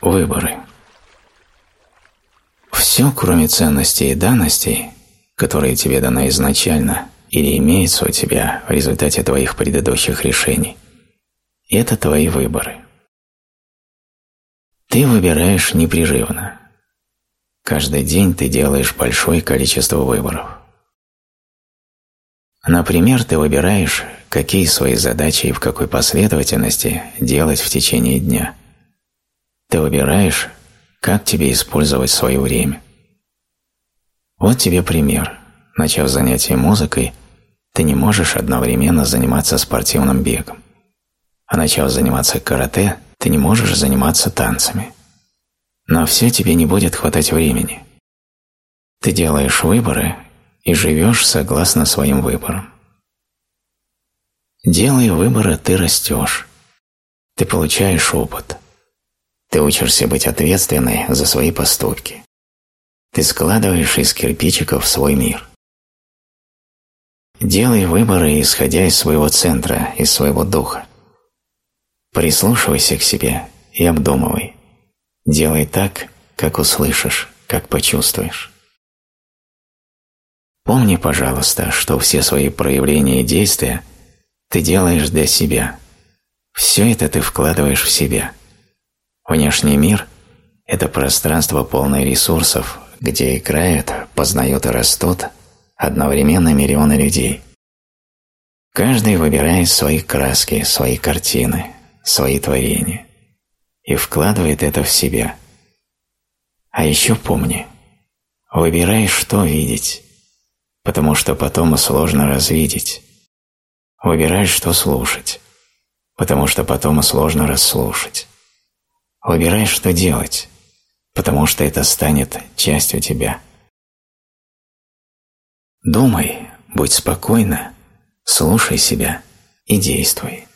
Выборы. Все, кроме ценностей и данностей, которые тебе даны изначально или имеются у тебя в результате твоих предыдущих решений, это твои выборы. Ты выбираешь непрерывно. Каждый день ты делаешь большое количество выборов. Например, ты выбираешь, какие свои задачи и в какой последовательности делать в течение дня. Ты выбираешь, как тебе использовать свое время. Вот тебе пример. Начав занятие музыкой, ты не можешь одновременно заниматься спортивным бегом. А начав заниматься карате, ты не можешь заниматься танцами. Но все тебе не будет хватать времени. Ты делаешь выборы и живешь согласно своим выборам. Делая выборы, ты растешь. Ты получаешь опыт. Ты учишься быть ответственной за свои поступки. Ты складываешь из кирпичиков свой мир. Делай выборы, исходя из своего центра, из своего духа. Прислушивайся к себе и обдумывай. Делай так, как услышишь, как почувствуешь. Помни, пожалуйста, что все свои проявления и действия ты делаешь для себя. Все это ты вкладываешь в себя. Внешний мир – это пространство полное ресурсов, где играют, познают и растут одновременно миллионы людей. Каждый выбирает свои краски, свои картины, свои творения и вкладывает это в себя. А еще помни, выбирай, что видеть, потому что потом сложно развидеть. Выбирай, что слушать, потому что потом сложно расслушать. Выбирай, что делать, потому что это станет частью тебя. Думай, будь спокойна, слушай себя и действуй.